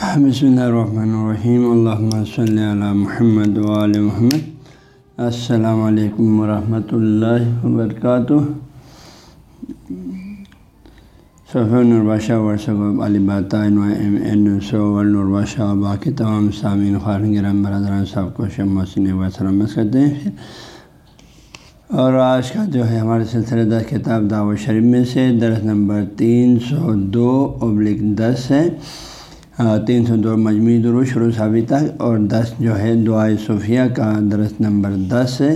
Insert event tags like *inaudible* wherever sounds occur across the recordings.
بسم اللہ الرحمن الرحیم اللہ صلی علی محمد وعلی محمد السلام علیکم ورحمۃ اللہ وبرکاتہ صفح نرباشہ ورثہ علی ایم این نرباشہ باقی تمام سامعین خارن گرم برادران صاحب کو شمسن وسلمت کرتے ہیں اور آج کا جو ہے ہمارے سلسلہ دس کتاب دعوت شریف میں سے درس نمبر تین سو دو ابلک دس ہے تین سو دو مجموعی درو شروع ابھی تک اور دس جو ہے دعائے صوفیہ کا درس نمبر دس ہے۔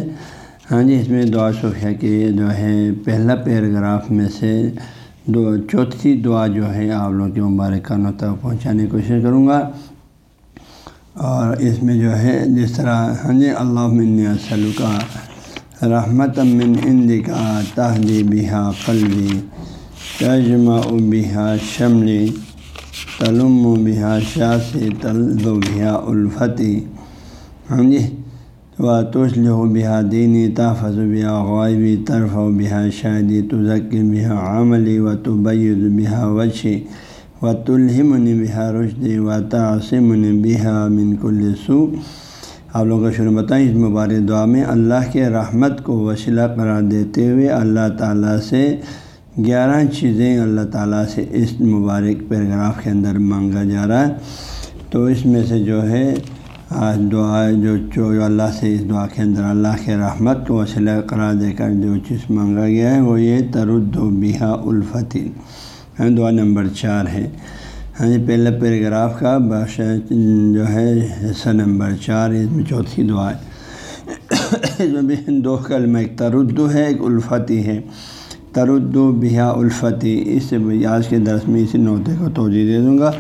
ہاں جی اس میں دعا صوفیہ کے جو ہے پہلا پیراگراف میں سے دو، چوتھی دعا جو ہے آپ لوگوں کے مبارکانوں تک پہنچانے کی کوشش کروں گا۔ اور اس میں جو ہے جس طرح ہاں جی اللہ من سلو کا رحمت من اندکا تحدی بہا قلبی، تجمع بہا شملی۔ تلم و بہا شاہ سے تل و بہا الفتی ہاں جی و تسل و بہا دینی، تحفظ بہا غائبی طرف و بہا شادی تزک بہا عملی و تبید بہا وشی و تلحمن بہا رشدی و تعصمن بہا من کل سو آپ لوگوں کا شروع بتائیں مطلب اس مبارک دعا میں اللہ کے رحمت کو وسیلہ قرار دیتے ہوئے اللہ تعالیٰ سے گیارہ چیزیں اللہ تعالیٰ سے اس مبارک پیراگراف کے اندر مانگا جا رہا ہے۔ تو اس میں سے جو ہے، آج دعا، جو جو اللہ سے اس دعا کے اندر اللہ کے رحمت کو وسیلہ قرار دے کر جو چیز مانگا گیا ہے، وہ یہ ترد و بہا الفتی ہاں، دعا نمبر چار ہے۔ ہاں جی پہلا پیراگراف کا بخش جو ہے، حصہ نمبر چار اس میں چوتھی دعا ہے۔ *coughs* اس میں بھی دو کلمہ، ایک تردو ہے، ایک الفتی ہے۔ تردو بہا الفتی، اس سے آج کے درس میں اسی نوتے کو توجہ دے دوں گا۔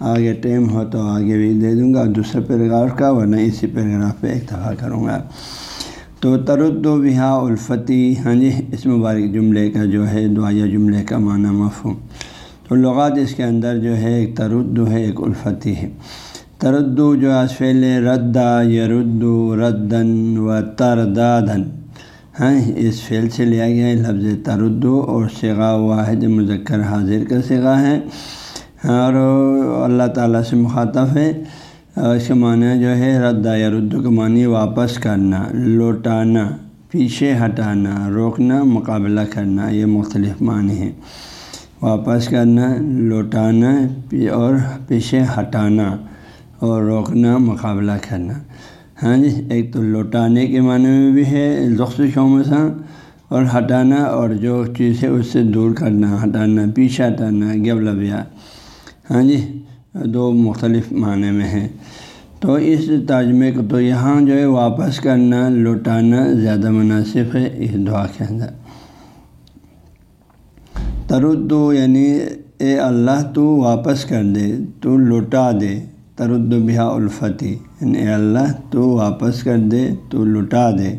آگے ٹائم ہو تو آگے بھی دے دوں گا، دوسرے پیراگراف کا، ورنہ اسی پیراگراف پہ اکتفا کروں گا۔ تو ترد و بہا الفتی ہاں جی اس مبارک جملے کا جو ہے، دعائیہ جملے کا معنی مفہوم۔ تو لغات اس کے اندر جو ہے، ایک تردو ہے، ایک الفتی ہے۔ تردو جو اسفیل ردا یردو ردن و تردادن۔ ہاں اس فعل سے لیا گیا ہے، لفظ تردو اور سگا واحد مذکر حاضر کا سگا ہے۔ اور اللہ تعالیٰ سے مخاطب ہے۔ اس کے معنی جو ہے ردا یردو کا معنی واپس کرنا، لوٹانا، پیچھے ہٹانا، روکنا، مقابلہ کرنا، یہ مختلف معنی ہیں۔ واپس کرنا، لوٹانا اور پیچھے ہٹانا اور روکنا، مقابلہ کرنا۔ ہاں جی ایک تو لوٹانے کے معنی میں بھی ہے لخص شومسا اور ہٹانا، اور جو چیز ہے اس سے دور کرنا، ہٹانا، پیچھے ہٹانا گب لبیا۔ ہاں جی دو مختلف معنی میں ہیں۔ تو اس ترجمے کو تو یہاں جو ہے واپس کرنا، لوٹانا زیادہ مناسب ہے اس دعا کے اندر۔ تردو یعنی اے اللہ تو واپس کر دے، تو لٹا دے ترد بہا الفتی۔ اے اللہ تو واپس کر دے، تو لٹا دے۔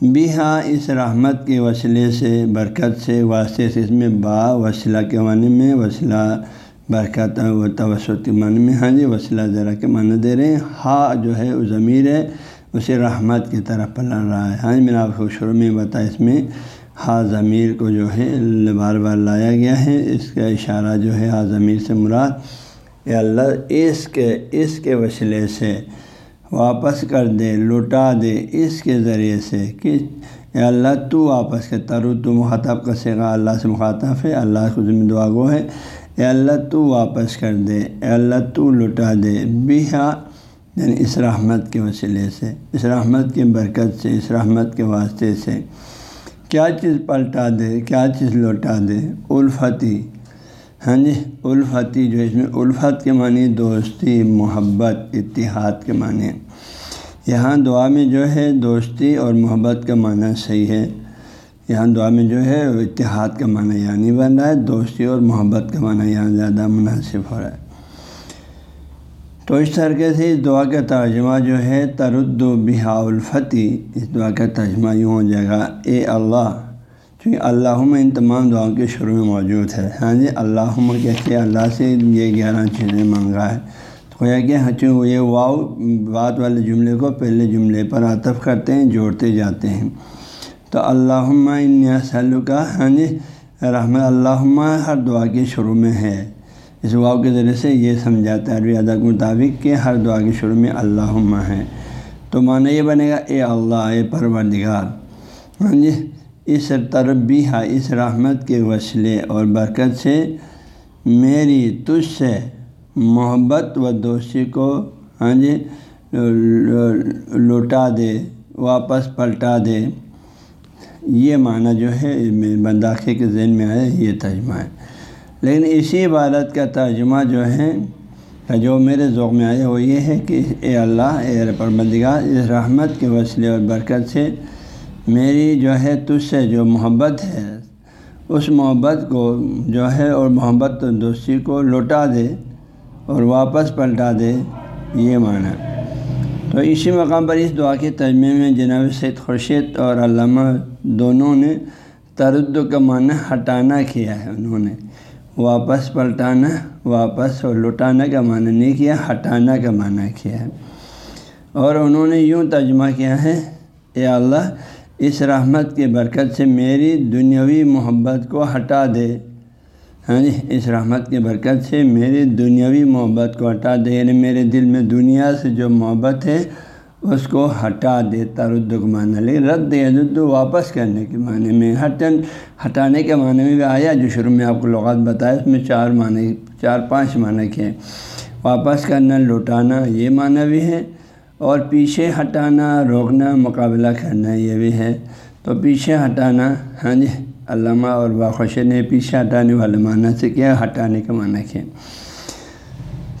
بہا اس رحمت کے وسیلے سے، برکت سے، واسطے سے، اس میں با وسیلہ کے معنی میں وسیلہ، برکت و توسط کے معنی میں۔ ہاں جی وسیلہ ذرا کے معنی دے رہے ہیں۔ ہا جو ہے، وہ ضمیر ہے، اسے رحمت کی طرف پلٹ رہا ہے۔ ہاں جی، میں نے آپ کو شروع میں بتایا، اس میں ہا ضمیر کو جو ہے بار بار لایا گیا ہے۔ اس کا اشارہ جو ہے، ہا ضمیر سے مراد اے اللہ اس کے اس کے وسیلے سے واپس کر دے، لوٹا دے اس کے ذریعے سے کہ اے اللہ تو واپس کر ترو تو مخاطب کا سگا اللہ سے مخاطب ہے، اللہ کو ذمہ دعا گو ہے۔ اے اللہ تو واپس کر دے، اے اللہ تو لوٹا دے۔ بیہا یعنی اس رحمت کے وسیلے سے، اس رحمت کی برکت سے، اس رحمت کے واسطے سے۔ کیا چیز پلٹا دے، کیا چیز لوٹا دے؟ الفتی ہاں جی الفتی جو اس میں، الفت کے معنی دوستی، محبت، اتحاد کے معنی یہاں دعا میں جو ہے دوستی اور محبت کا معنی صحیح ہے۔ یہاں دعا میں جو ہے اتحاد کا معنی یعنی بن رہا ہے، دوستی اور محبت کا معنی یہاں زیادہ مناسب ہو رہا ہے۔ تو اس طریقے سے اس دعا کا ترجمہ جو ہے، ترد و بہا الفتی، اس دعا کا ترجمہ یوں ہو جائے گا، اے اللہ چونکہ اللہ ان تمام دعاؤں کے شروع میں موجود ہے۔ ہاں جی اللہ کہتے اللہ سے یہ گیارہ چیزیں مانگا ہے؟ تو یہ کہ ہاں چونکہ یہ واؤ بات والے جملے کو پہلے جملے پر عطف کرتے ہیں، جوڑتے جاتے ہیں۔ تو اللہ سلو کا ہاں جی رحمت اللہ ہر دعا کے شروع میں ہے۔ اس واؤ کے ذریعے سے یہ سمجھاتا ہے عربی ادب کے مطابق کہ ہر دعا کے شروع میں اللہ ہے۔ تو معنی یہ بنے گا، اے اللہ، اے پروردگار۔ ہاں جی اس تربیہ، اس رحمت کے وسیلے اور برکت سے میری تجھ سے محبت و دوستی کو ہاں جی لوٹا دے، واپس پلٹا دے۔ یہ معنی جو ہے بنداخے کے ذہن میں آیا، یہ ترجمہ ہے۔ لیکن اسی عبادت کا ترجمہ جو ہے، جو میرے ذوق میں آیا، وہ یہ ہے کہ اے اللہ، اے پربندگار اس رحمت کے وسیلے اور برکت سے میری جو ہے تجھ سے جو محبت ہے، اس محبت کو جو ہے اور محبت دوستی کو لوٹا دے اور واپس پلٹا دے، یہ معنی تو اسی مقام پر اس دعا کے ترجمے میں جناب سید خورشید اور علامہ دونوں نے ترد کا معنی ہٹانا کیا ہے۔ انہوں نے واپس پلٹانا، واپس اور لٹانا کا معنی نہیں کیا، ہٹانا کا معنی کیا ہے۔ اور انہوں نے یوں ترجمہ کیا ہے، اے اللہ اس رحمت کی برکت سے میری دنیاوی محبت کو ہٹا دے۔ ہاں جی اس رحمت کی برکت سے میری دنیاوی محبت کو ہٹا دے۔ یعنی میرے دل میں دنیا سے جو محبت ہے، اس کو ہٹا دے۔ ترد معنی لیکن رد دے واپس کرنے کے معنی میں۔ ہٹن، ہٹانے کے معنی میں بھی آیا جو شروع میں آپ کو لغات بتایا، اس میں چار معنی، چار پانچ معنی کے واپس کرنا، لوٹانا، یہ معنی بھی ہے۔ اور پیچھے ہٹانا روکنا مقابلہ کرنا یہ بھی ہے۔ تو پیچھے ہٹانا ہاں جی علامہ اور باخوش نے پیچھے ہٹانے والے معنی سے کیا؟ ہٹانے کا معنی کیا؟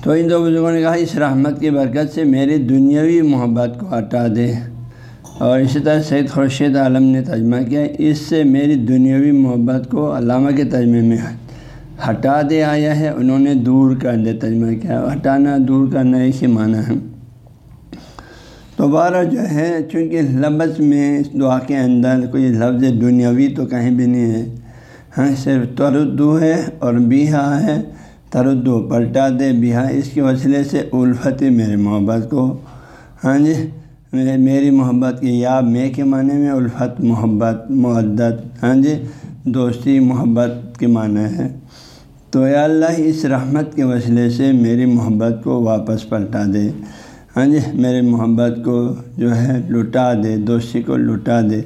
تو ان دو بزرگوں نے کہا، اس رحمت کی برکت سے میری دنیاوی محبت کو ہٹا دے۔ اور اسی طرح سید خورشید عالم نے ترجمہ کیا، اس سے میری دنیاوی محبت کو علامہ کے ترجمے میں ہٹا دے آیا ہے۔ انہوں نے دور کر دے ترجمہ کیا۔ ہٹانا، دور کرنا ایک ہی معنی ہے۔ دوبارہ جو ہے، چونکہ لفظ میں اس دعا کے اندر کوئی لفظ دنیاوی تو کہیں بھی نہیں ہے۔ ہاں صرف تردو ہے اور بیہا ہے۔ تردو پلٹا دے، بیہا۔ اس کے وسیلے سے الفت میرے محبت کو۔ ہاں جی میری محبت کی یا میں کے معنی میں الفت، محبت معدت ہاں جی دوستی، محبت کے معنی ہے۔ تو یا اللہ، اس رحمت کے وسیلے سے میری محبت کو واپس پلٹا دے۔ ہاں جی میرے محبت کو جو ہے لٹا دے، دوستی کو لٹا دے۔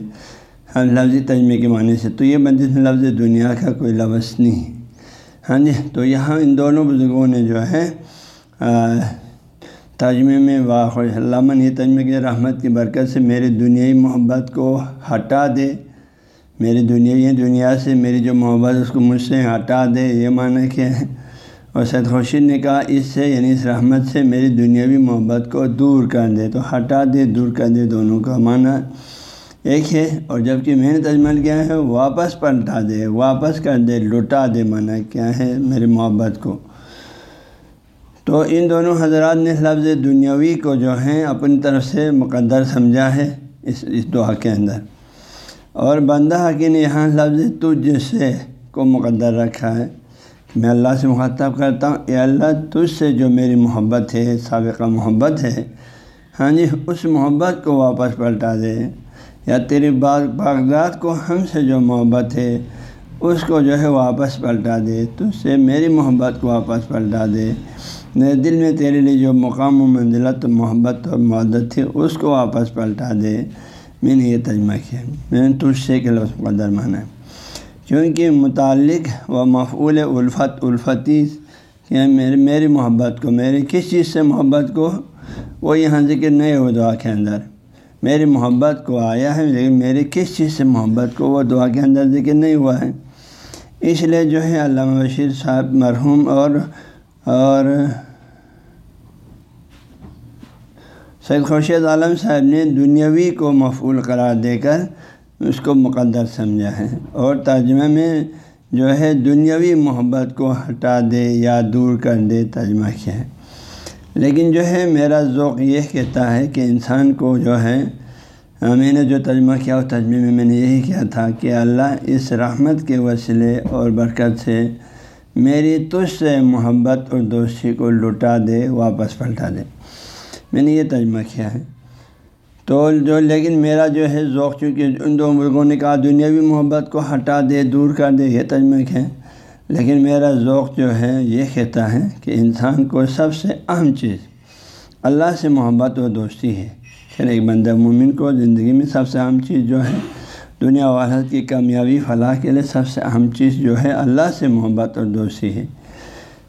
ہاں لفظی تجمے کے معنی سے۔ تو یہ بندی لفظ دنیا کا کوئی لفظ نہیں۔ ہاں جی تو یہاں ان دونوں بزرگوں نے جو ہے تجمے میں واقع علامہ یہ تجمے کے رحمت کی برکت سے میری دنیائی محبت کو ہٹا دے۔ میری دنیا دنیا سے میری جو محبت اس کو مجھ سے ہٹا دے۔ یہ معنی کیا ہے؟ اور سید خورشید نے کہا، اس سے یعنی اس رحمت سے میری دنیاوی محبت کو دور کر دے، تو ہٹا دے، دور کر دے دونوں کا معنی ایک ہے، اور جبکہ میں نے تجمل کیا ہے، واپس پلٹا دے، واپس کر دے، لٹا دے معنی کیا ہے میری محبت کو۔ تو ان دونوں حضرات نے لفظ دنیاوی کو جو ہیں اپنی طرف سے مقدر سمجھا ہے اس اس دعا کے اندر۔ اور بندہ حقی نے یہاں لفظ تجھ سے کو مقدر رکھا ہے۔ میں اللہ سے مخاطب کرتا ہوں، اے اللہ، تجھ سے جو میری محبت ہے سابقہ محبت ہے ہاں جی اس محبت کو واپس پلٹا دے۔ یا تیرے باغ باغات کو ہم سے جو محبت ہے، اس کو جو ہے واپس پلٹا دے۔ تجھ سے میری محبت کو واپس پلٹا دے۔ میرے دل میں تیرے لیے جو مقام و منزلت، محبت اور محدت تھی، اس کو واپس پلٹا دے۔ میں نے یہ تجمہ کیا۔ میں نے تجھ سے کہ لفظ قدر مانا۔ ہے کیونکہ متعلق و مفعول الفت، الفتی یعنی کہ میری میری محبت کو میری کس چیز سے محبت کو؟ وہ یہاں ذکر نہیں ہو دعا کے اندر۔ میری محبت کو آیا ہے، لیکن میری کس چیز سے محبت کو؟ وہ دعا کے اندر ذکر نہیں ہوا ہے۔ اس لیے جو ہے علامہ بشیر صاحب مرحوم اور اور سید خورشید عالم صاحب نے دنیاوی کو مفعول قرار دے کر اس کو مقدر سمجھا ہے۔ اور ترجمہ میں جو ہے دنیاوی محبت کو ہٹا دے یا دور کر دے ترجمہ کیا ہے۔ لیکن جو ہے میرا ذوق یہ کہتا ہے کہ انسان کو جو ہے، میں نے جو ترجمہ کیا، اس ترجمے میں میں نے یہی کیا تھا کہ اللہ اس رحمت کے وسیلے اور برکت سے میری تجھ سے محبت اور دوستی کو لٹا دے، واپس پلٹا دے۔ میں نے یہ ترجمہ کیا ہے۔ تو جو لیکن میرا جو ہے ذوق چونکہ ان دو مرغوں نے کہا دنیاوی محبت کو ہٹا دے، دور کر دے، یہ تجمک ہے۔ لیکن میرا ذوق جو ہے یہ کہتا ہے کہ انسان کو سب سے اہم چیز اللہ سے محبت و دوستی ہے۔ پھر ایک بندہ مومن کو زندگی میں سب سے اہم چیز جو ہے دنیا والد کی کامیابی، فلاح کے لیے سب سے اہم چیز جو ہے اللہ سے محبت اور دوستی ہے۔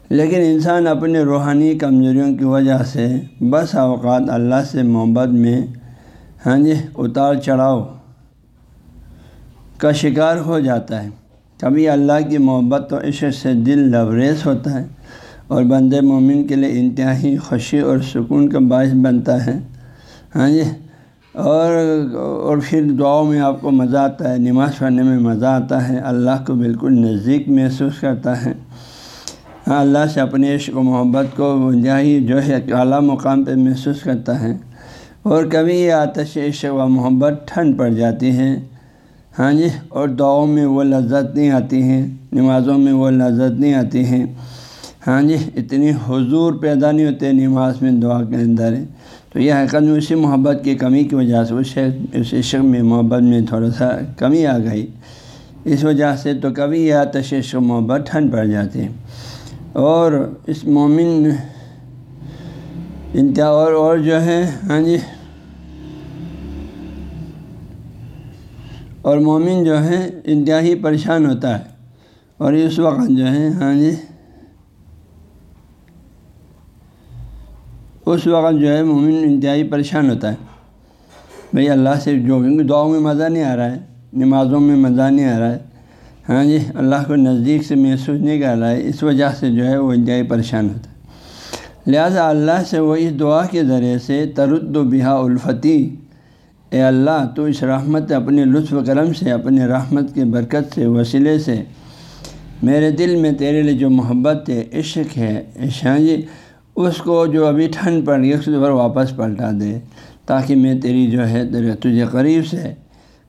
لیکن انسان اپنے روحانی کمزوریوں کی وجہ سے بس اوقات اللہ سے محبت میں ہاں جی اتار چڑھاؤ۔ کا شکار ہو جاتا ہے۔ کبھی اللہ کی محبت و عشق سے دل لبریز ہوتا ہے اور بند مومن کے لیے انتہائی خوشی اور سکون کا باعث بنتا ہے۔ ہاں جی اور اور پھر دعاؤں میں آپ کو مزہ آتا ہے، نماز پڑھنے میں مزہ آتا ہے۔ اللہ کو بالکل نزدیک محسوس کرتا ہے۔ ہاں اللہ سے اپنے عشق و محبت کو انتہائی جو ہے، اعلیٰ مقام پہ محسوس کرتا ہے۔ اور کبھی یہ آتش عشق و محبت ٹھنڈ پڑ جاتی ہے ہاں جی اور دعاؤں میں وہ لذت نہیں آتی ہیں، نمازوں میں وہ لذت نہیں آتی ہیں۔ ہاں جی اتنی حضور پیدا نہیں ہوتے نماز میں دعا کے اندر۔ تو یہ حقیقت میں اسی محبت کی کمی کی وجہ سے اس اس عشق میں، محبت میں تھوڑا سا کمی آ گئی۔ اس وجہ سے تو کبھی یہ آتش عشق و محبت ٹھنڈ پڑ جاتی ہے اور اس مومن انتہا اور اور جو ہے ہاں جی اور مومن جو ہے انتہائی پریشان ہوتا ہے۔ اور اس وقت جو ہے ہاں جی۔ اس وقت جو ہے، مومن انتہائی پریشان ہوتا ہے۔ بھئی اللہ سے جو دعاؤں میں مزہ نہیں آ رہا ہے، نمازوں میں مزہ نہیں آ رہا ہے۔ ہاں جی اللہ کو نزدیک سے محسوس نہیں کر رہا ہے، اس وجہ سے جو ہے، وہ انتہائی پریشان ہوتا ہے۔ لہٰذا اللہ سے وہ اس دعا کے ذریعے سے ترد و بہا الفتی اے اللہ، تو اس رحمت اپنے لطف کرم سے اپنے رحمت کے برکت سے، وسیلے سے میرے دل میں تیرے لیے جو محبت ہے، عشق ہے عشاں جی اس کو جو ابھی ٹھنڈ پڑ گئی اس پر واپس پلٹا دے تاکہ میں تیری جو ہے، تیرے تجھے قریب سے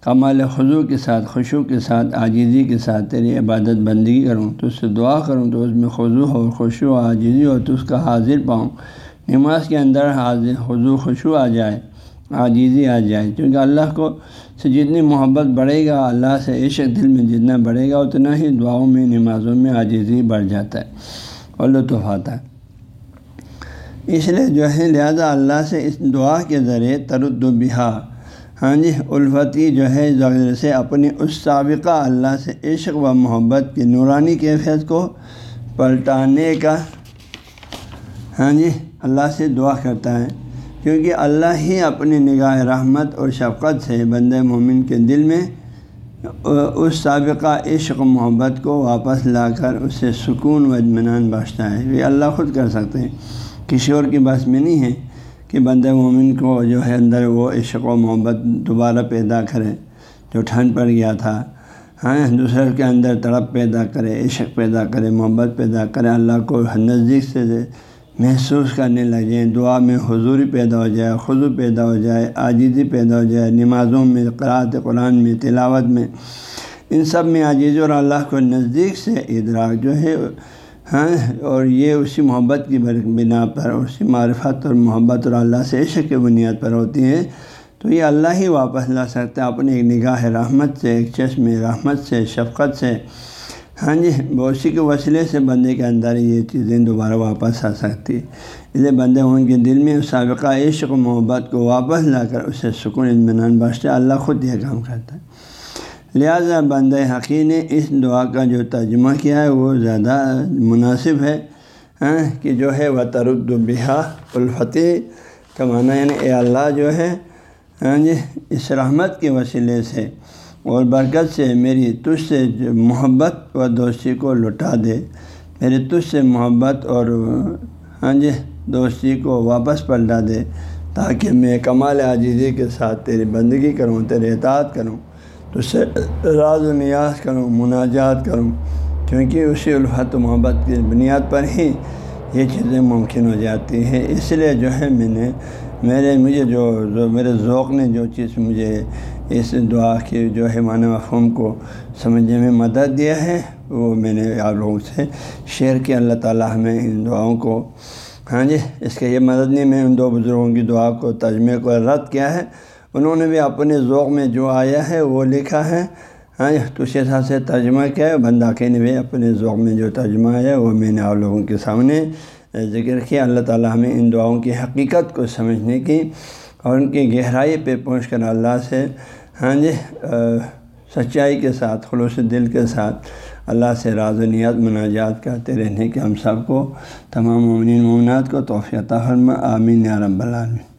کمال خضو کے ساتھ خوشو کے ساتھ عاجزی کے ساتھ تیری عبادت بندگی کروں، تو اس سے دعا کروں، تو اس میں خضو ہو خوشو و عاجزی ہو، تو اس کا حاضر پاؤں، نماز کے اندر حاضر خضو خوشو آ جائے۔ عاجزی آ جائے۔ کیونکہ اللہ کو سے جتنی محبت بڑھے گا، اللہ سے عشق دل میں جتنا بڑھے گا، اتنا ہی دعاؤں میں، نمازوں میں عاجزی بڑھ جاتا ہے اور لطف آتا ہے۔ اس لیے جو ہے، لہذا اللہ سے اس دعا کے ذریعے ترد و بہا۔ ہاں جی الفتی جو ہے ذخیر سے اپنی اس سابقہ اللہ سے عشق و محبت کی نورانی کیفیت کو پلٹانے کا ہاں جی اللہ سے دعا کرتا ہے۔ کیونکہ اللہ ہی اپنی نگاہ رحمت اور شفقت سے بند مومن کے دل میں اس سابقہ عشق و محبت کو واپس لا کر اسے سکون و اطمینان بخشتا ہے۔ یہ اللہ خود کر سکتے ہیں۔ کسی اور کی بس میں نہیں ہے کہ بند مومن کو جو ہے اندر وہ عشق و محبت دوبارہ پیدا کرے، جو ٹھنڈ پڑ گیا تھا ہاں دوسرے کے اندر تڑپ پیدا کرے، عشق پیدا کرے، محبت پیدا کرے، اللہ کو نزدیک سے محسوس کرنے لگ جائیں دعا میں حضوری پیدا ہو جائے خضو پیدا ہو جائے، عاجزی پیدا ہو جائے، نمازوں میں قرآت قرآن میں، تلاوت میں۔ ان سب میں عاجزی اور اللہ کو نزدیک سے ادراک جو ہے ہاں اور یہ اسی محبت کی بنا پر، اسی معرفت اور محبت اور اللہ سے عشق کی بنیاد پر ہوتی ہے۔ تو یہ اللہ ہی واپس لا سکتا ہے، اپنی ایک نگاہ رحمت سے، ایک چشم رحمت سے، شفقت سے۔ ہاں جی بوسی کے وسیلے سے بندے کے اندر یہ چیزیں دوبارہ واپس آ سکتی اس لیے بندے ان کے دل میں سابقہ عشق و محبت کو واپس لا کر اسے سکون، اطمینان بخشتے اللہ خود یہ کام کرتا ہے۔ لہٰذا بند حقی نے اس دعا کا جو ترجمہ کیا ہے وہ زیادہ مناسب ہے ہاں کہ جو ہے وہ ترد البحا الفتح کا معنی یعنی اے اللہ جو ہے ہاں جی اس رحمت کے وسیلے سے اور برکت سے میری تجھ سے محبت و دوستی کو لٹا دے۔ میری تجھ سے محبت اور ہاں جی دوستی کو واپس پلٹا دے تاکہ میں کمال عاجزی کے ساتھ تیری بندگی کروں، تیرے اطاعت کروں تو سے راز و نیاز کروں، مناجات کروں۔ کیونکہ اسی الفت و محبت کی بنیاد پر ہی یہ چیزیں ممکن ہو جاتی ہیں۔ اس لیے جو ہے، میں نے، میرے، مجھے جو جو میرے ذوق نے جو چیز مجھے اس دعا کے جو ہے معنی مفہوم کو سمجھنے میں مدد دیا ہے، وہ میں نے آپ لوگوں سے شیئر کیا۔ اللہ تعالیٰ ہمیں ان دعاؤں کو ہاں جی اس کے یہ مدد نہیں، میں ان دو بزرگوں کی دعا کو تجمے کو رد کیا ہے۔ انہوں نے بھی اپنے ذوق میں جو آیا ہے، وہ لکھا ہے۔ ہاں جی، تو اس حساب سے ترجمہ کیا ہے۔ بنداخی نے بھی اپنے ذوق میں جو ترجمہ ہے وہ میں نے آپ لوگوں کے سامنے ذکر کیا۔ اللہ تعالیٰ ہمیں ان دعاؤں کی حقیقت کو سمجھنے کی اور ان کی گہرائی پہ پہنچ کر اللہ سے ہاں جی سچائی کے ساتھ، خلوص دل کے ساتھ اللہ سے راز و نیت، مناجات کرتے رہنے کے ہم سب کو تمام مومنین ممنات کو توفیع فرما، آمین یا رب العالمین۔